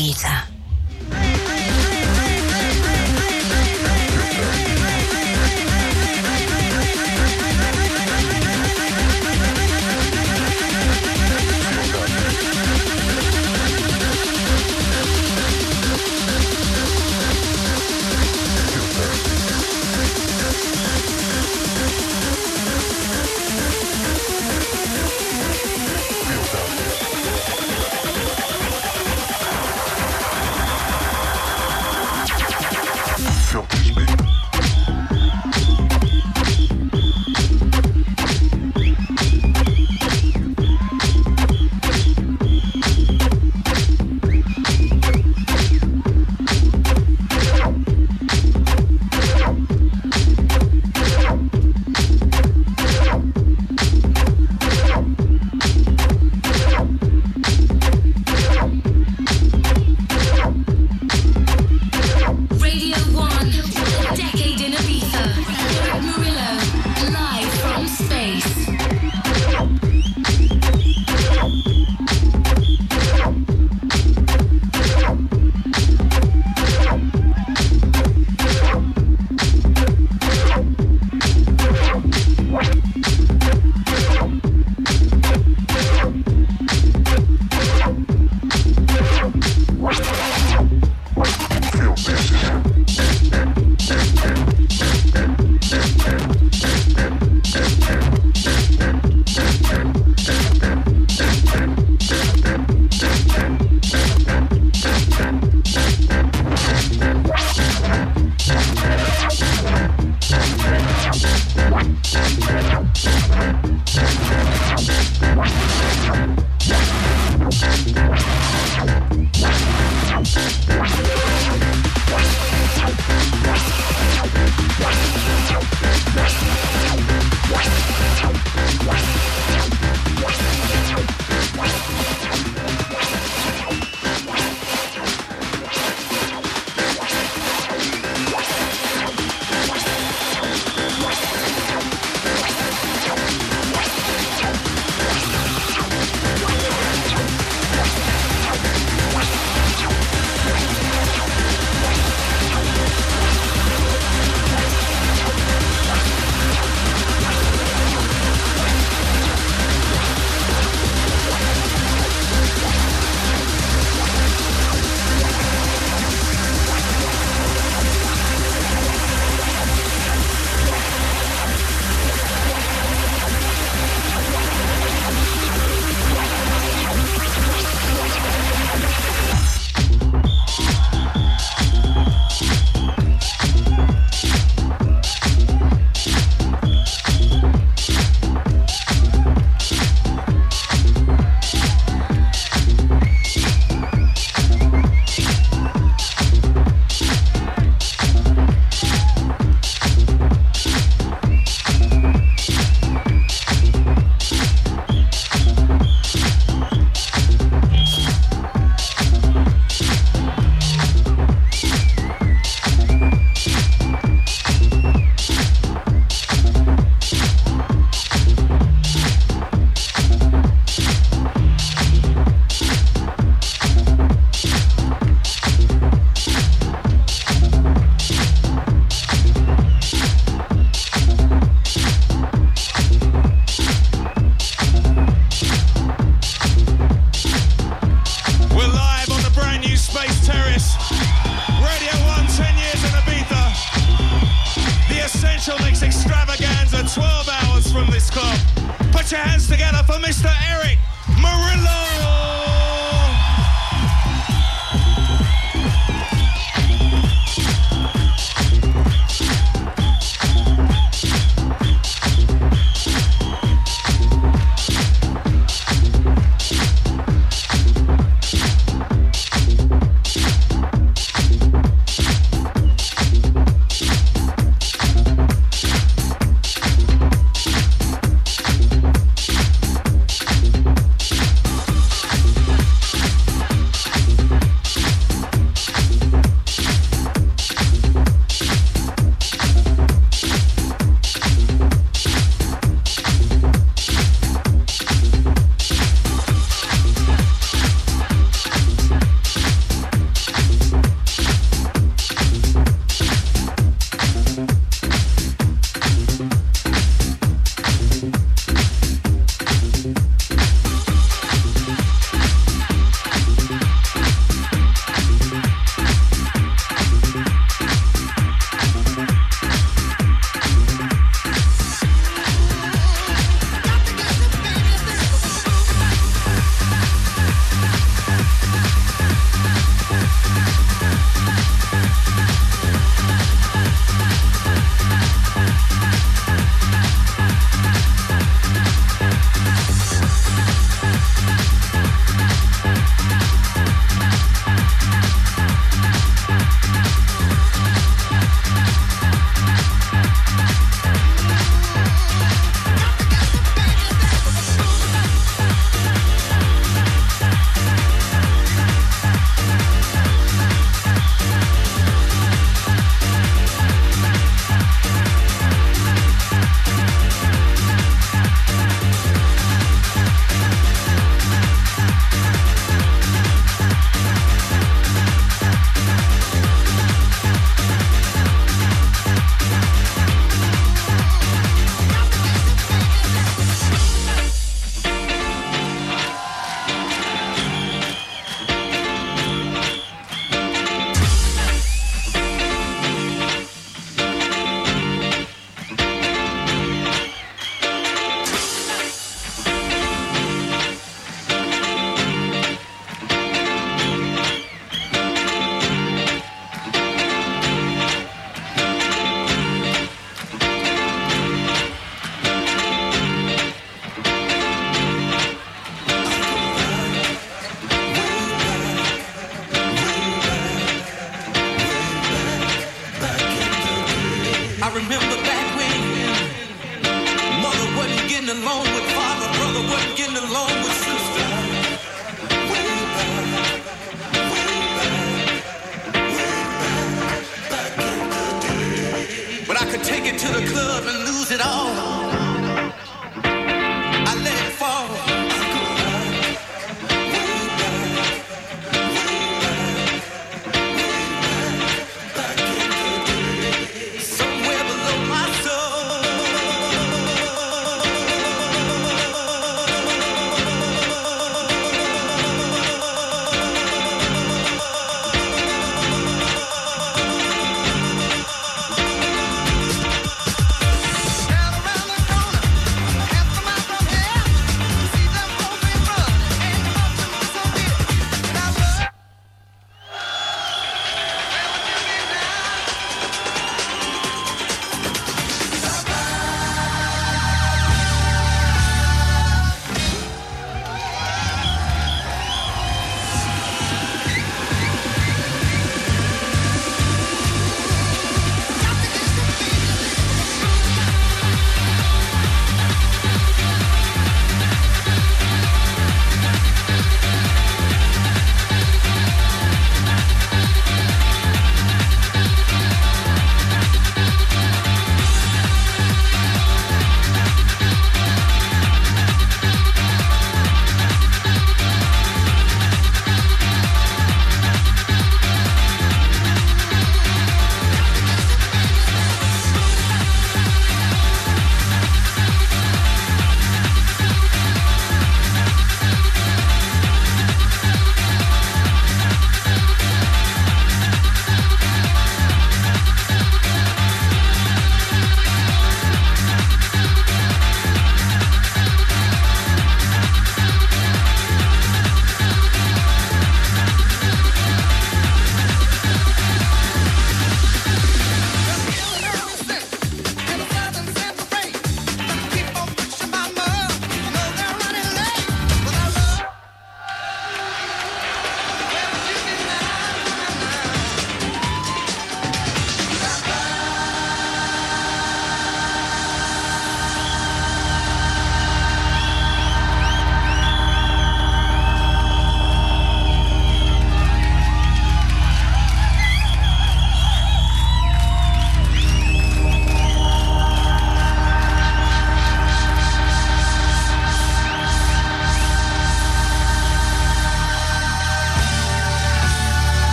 Ibiza.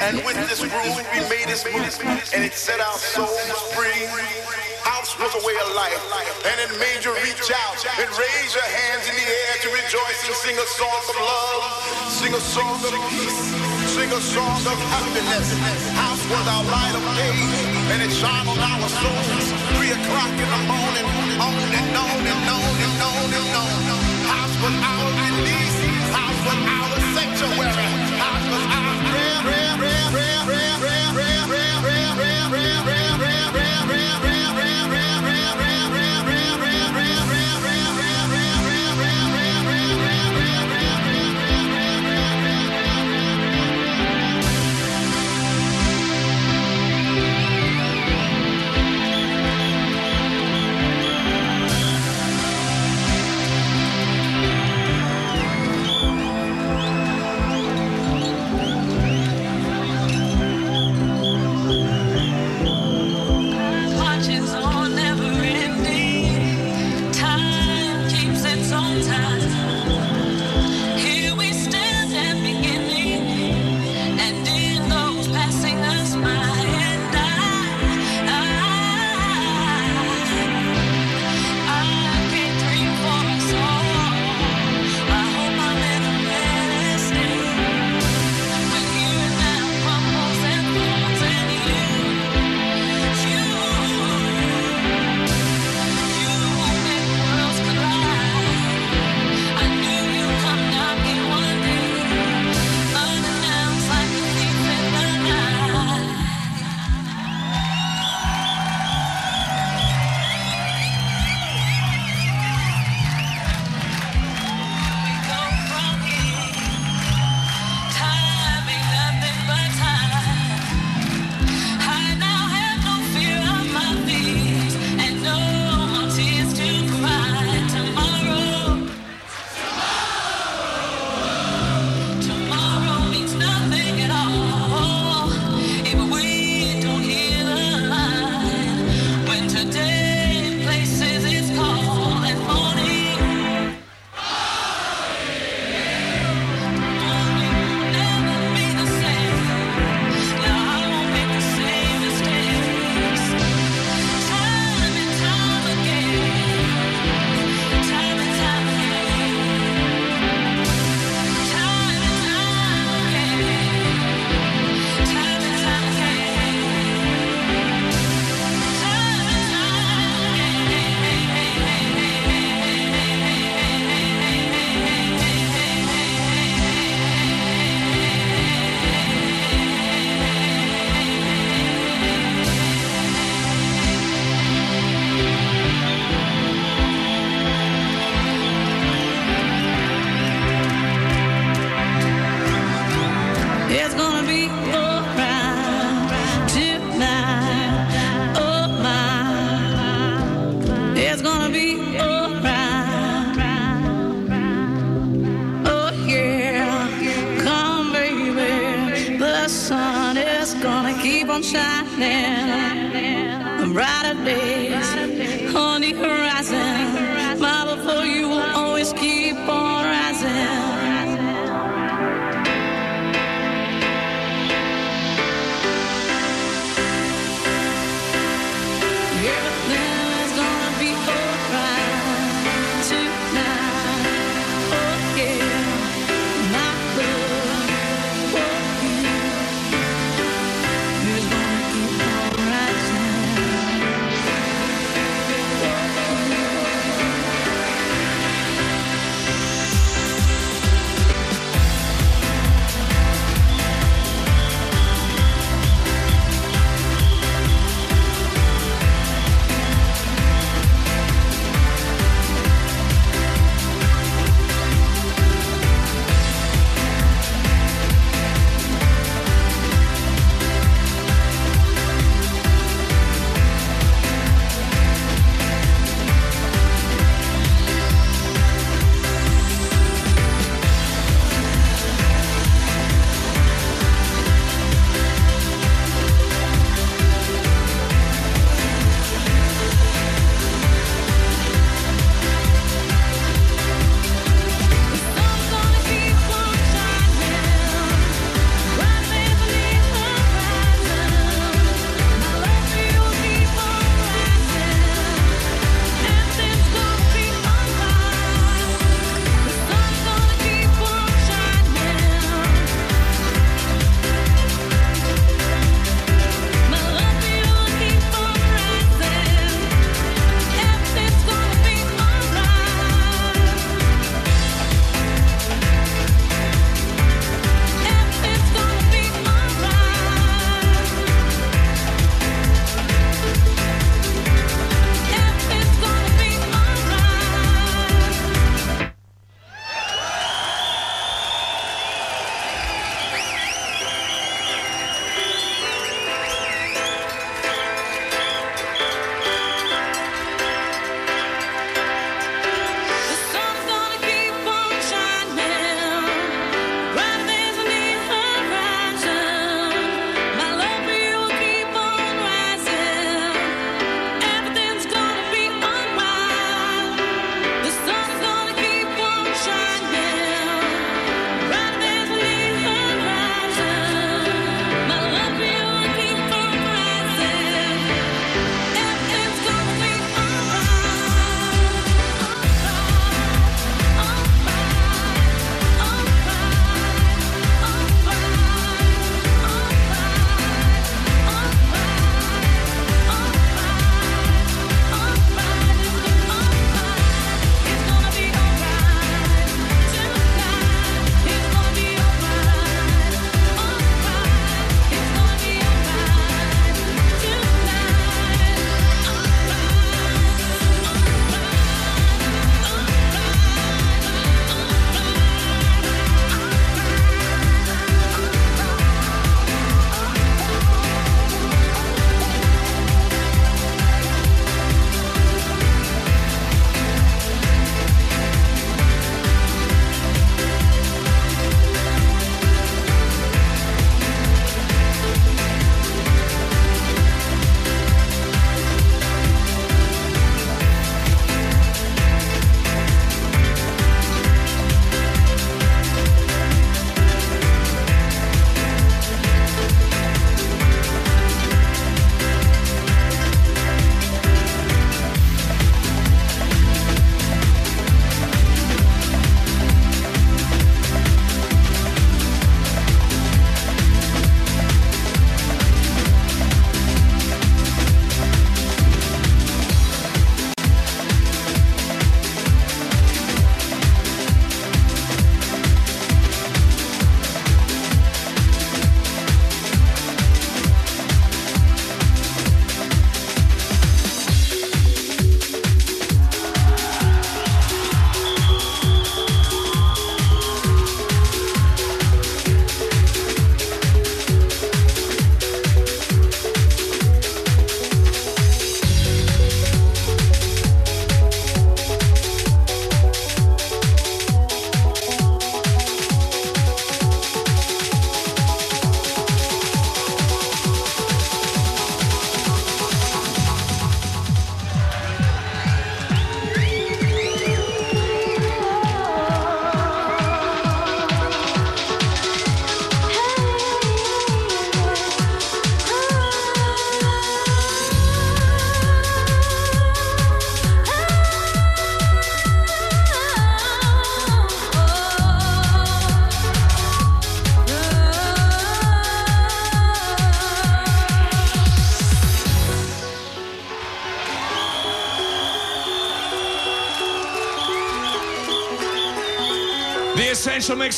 And with this groove, we made this move, and it set our souls free. House was a way of life, and it made you reach out and raise your hands in the air to rejoice and sing a song of love, sing a song of peace sing a song of happiness. House was our light of day, and it shined on our souls. Three o'clock in the morning, on and on and on and on and on. House was our release. House was our sanctuary. House was our prayer, prayer.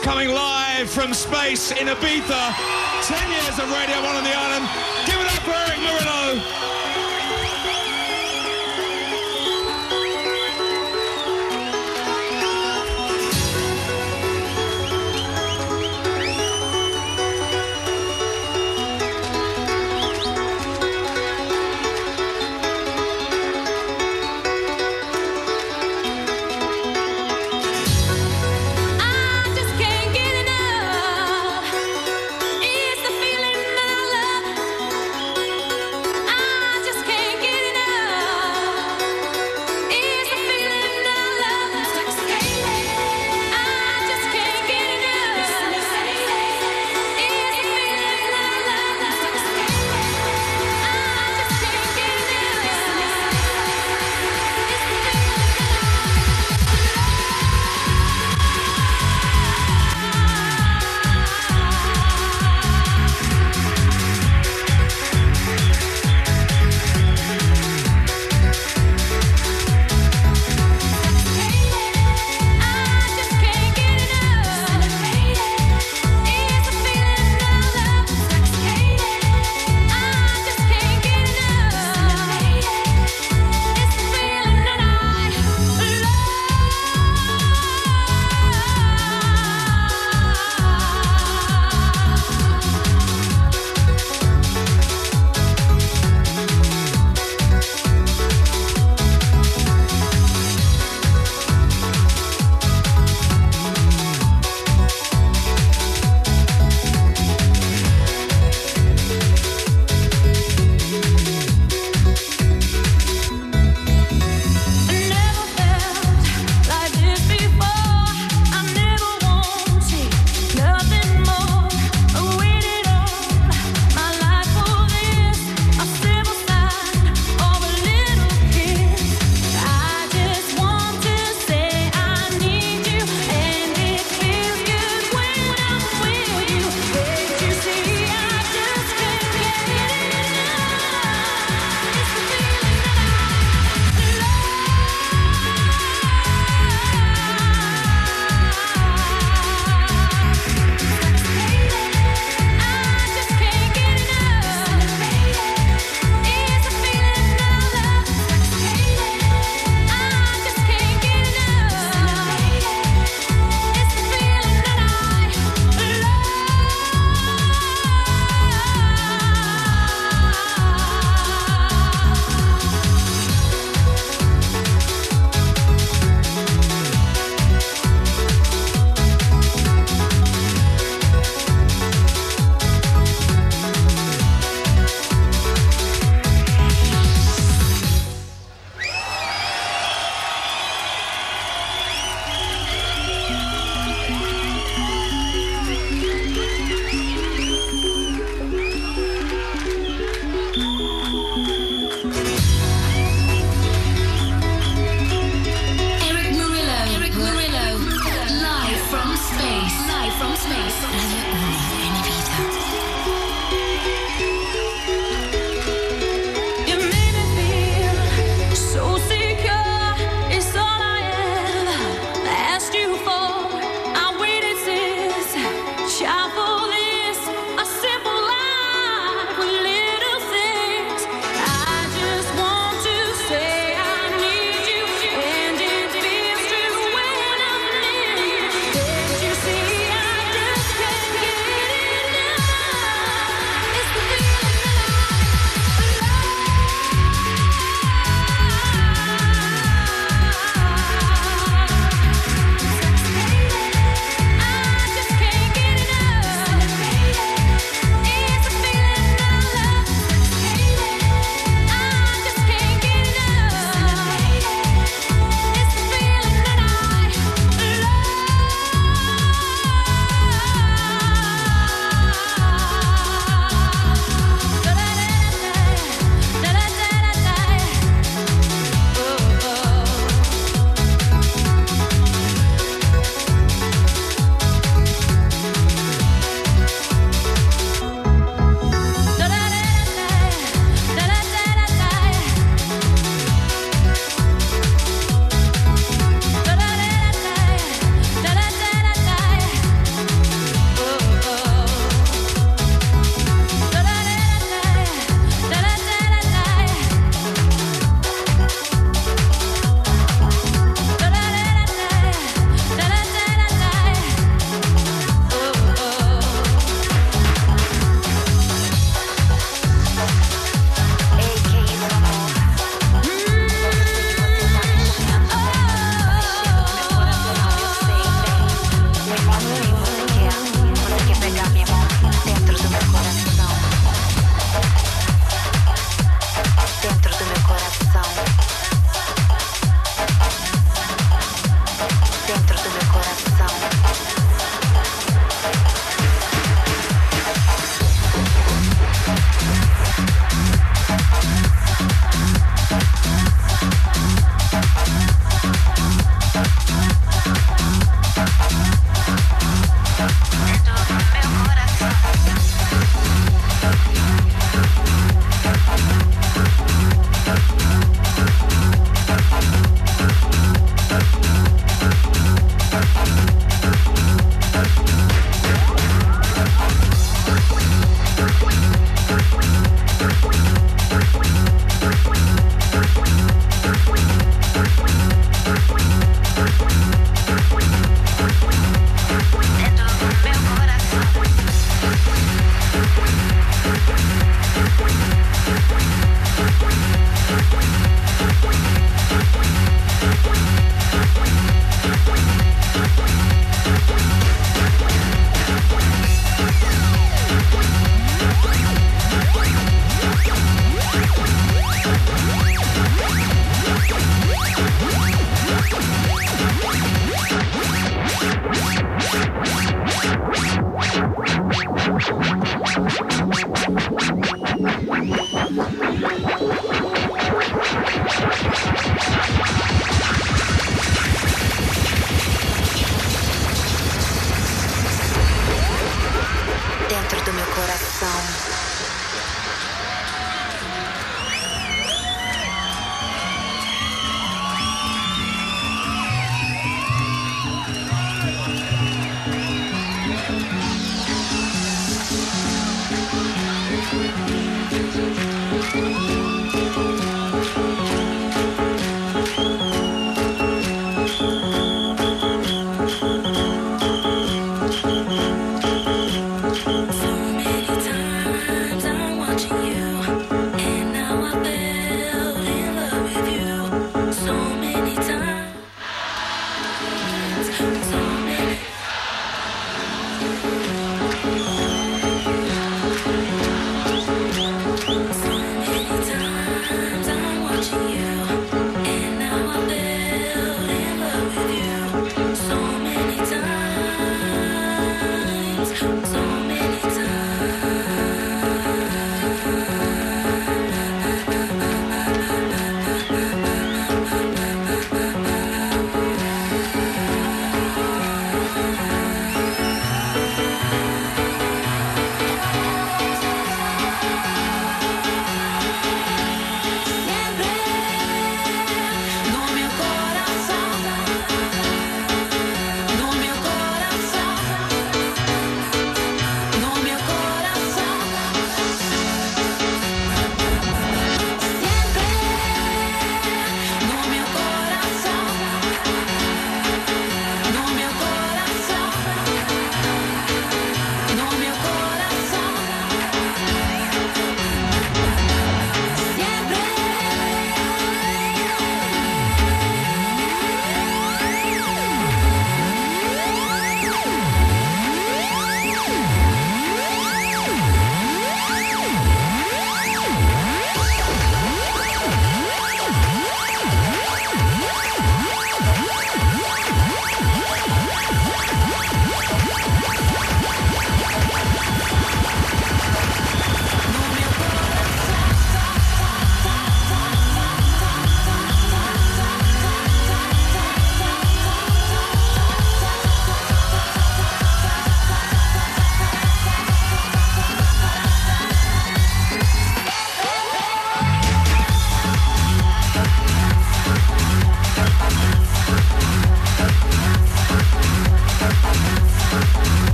Coming live from space in Ibiza. 10 years of Radio 1 on the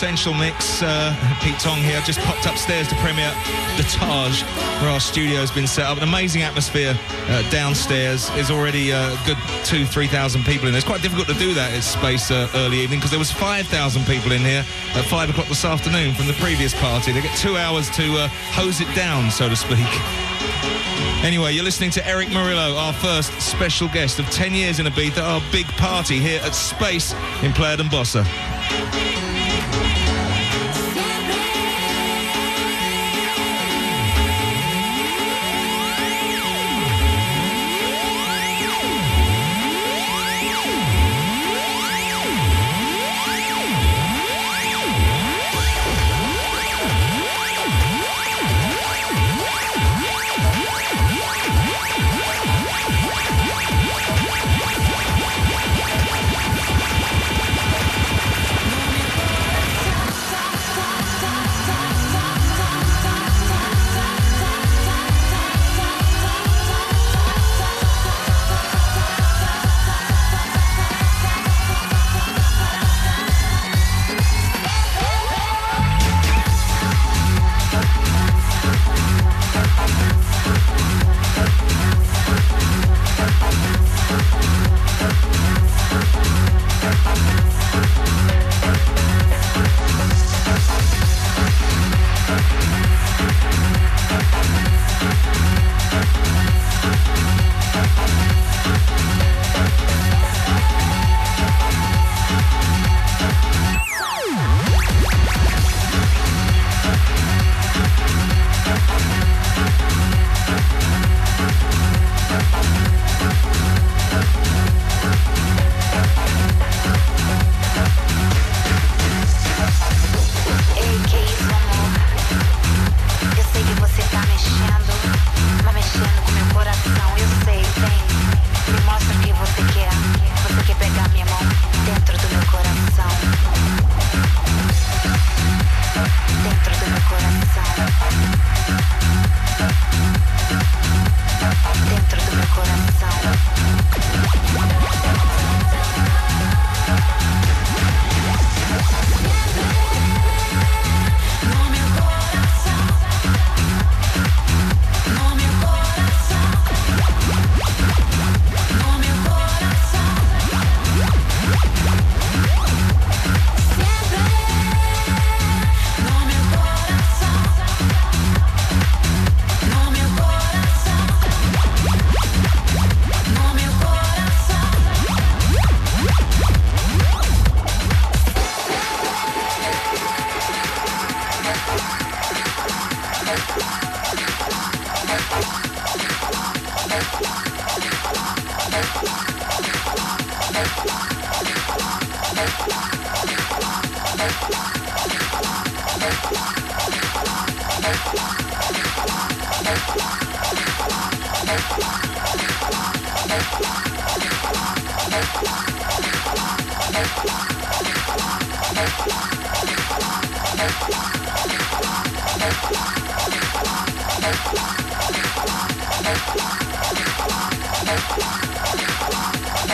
Essential Mix. Uh, Pete Tong here. Just popped upstairs to premiere the Taj, where our studio has been set up. An amazing atmosphere uh, downstairs. There's already a uh, good two, three thousand people in there. It's quite difficult to do that at space uh, early evening because there was five thousand people in here at five o'clock this afternoon from the previous party. They get two hours to uh, hose it down, so to speak. Anyway, you're listening to Erick Morillo, our first special guest of 10 years in Ibiza, our big party here at Space in Playa d'en Bossa.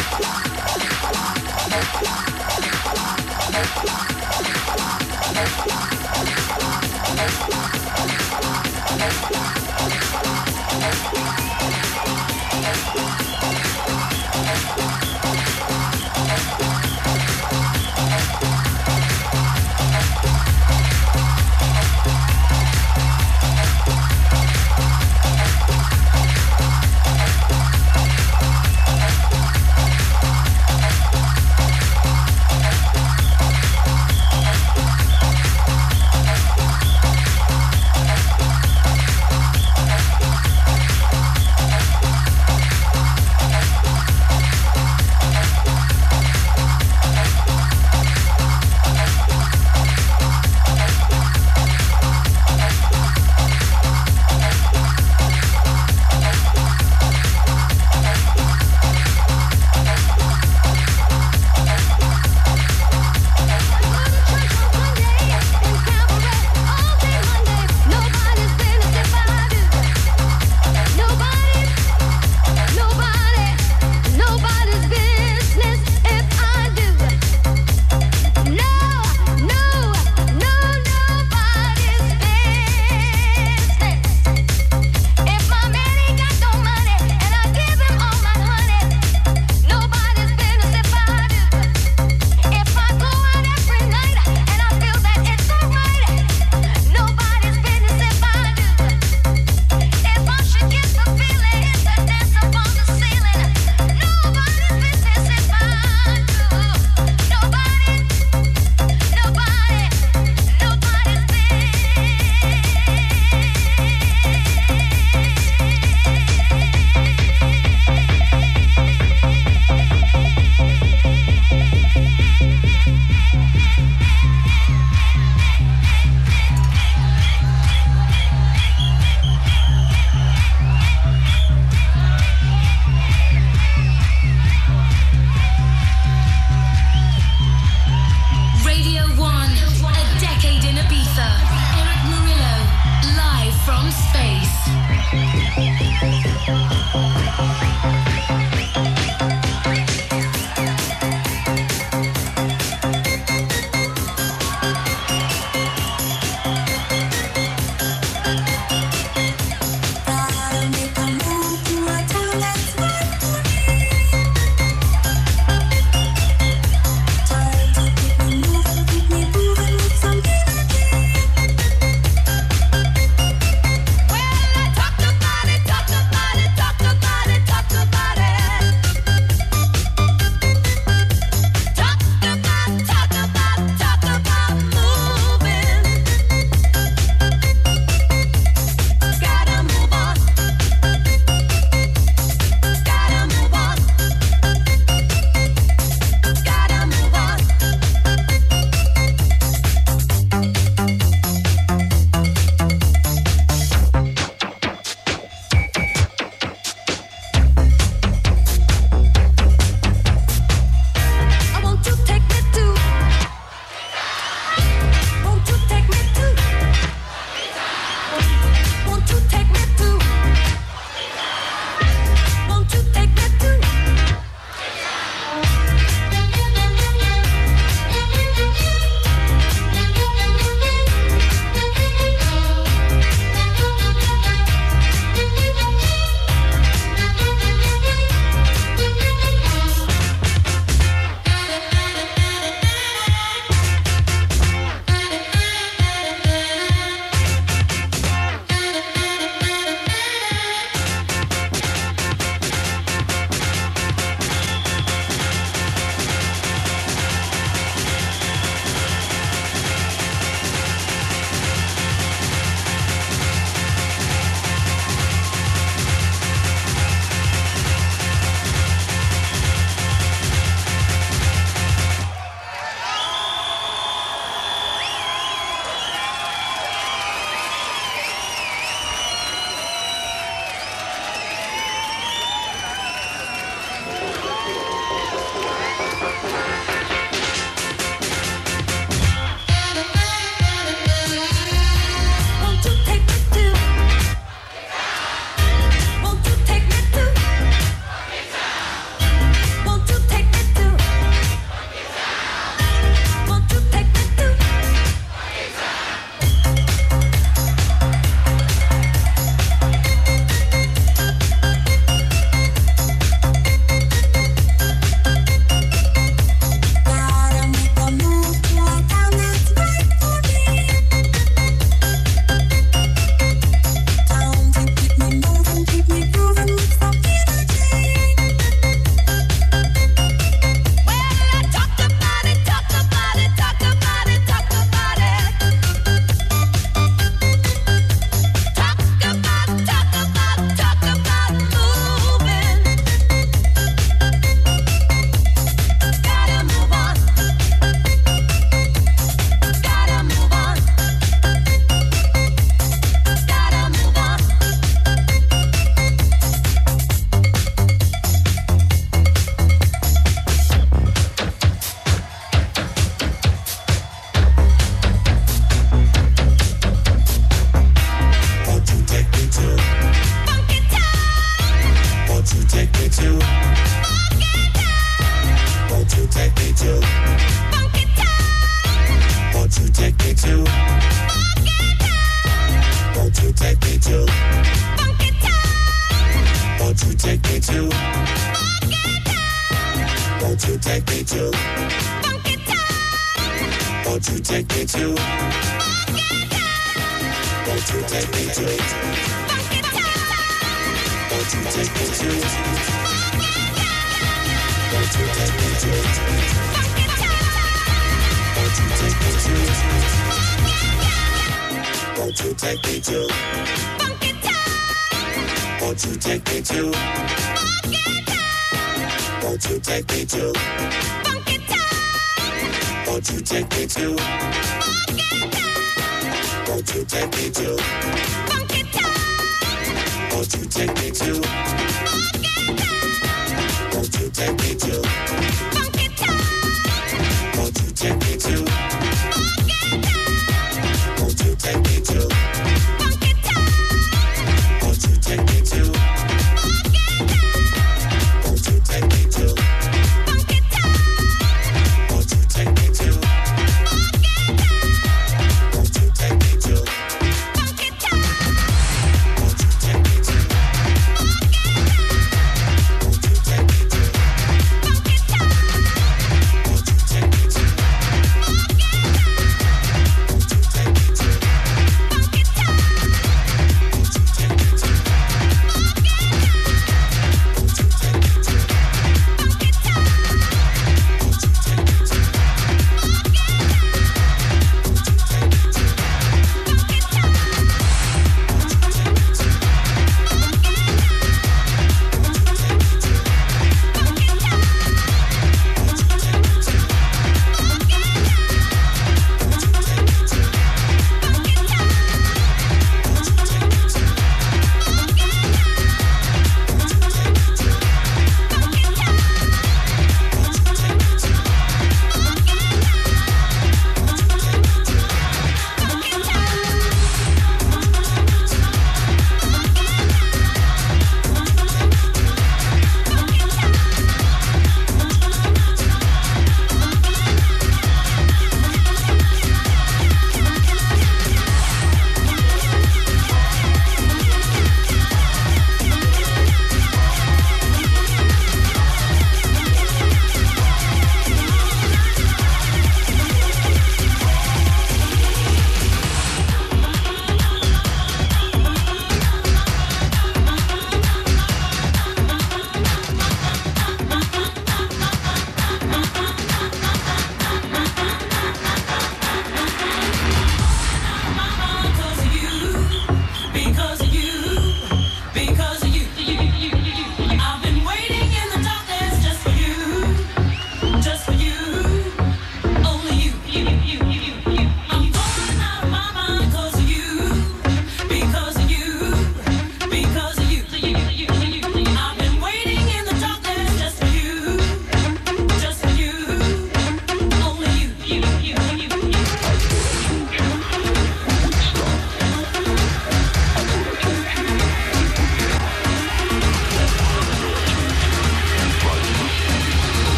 Bye.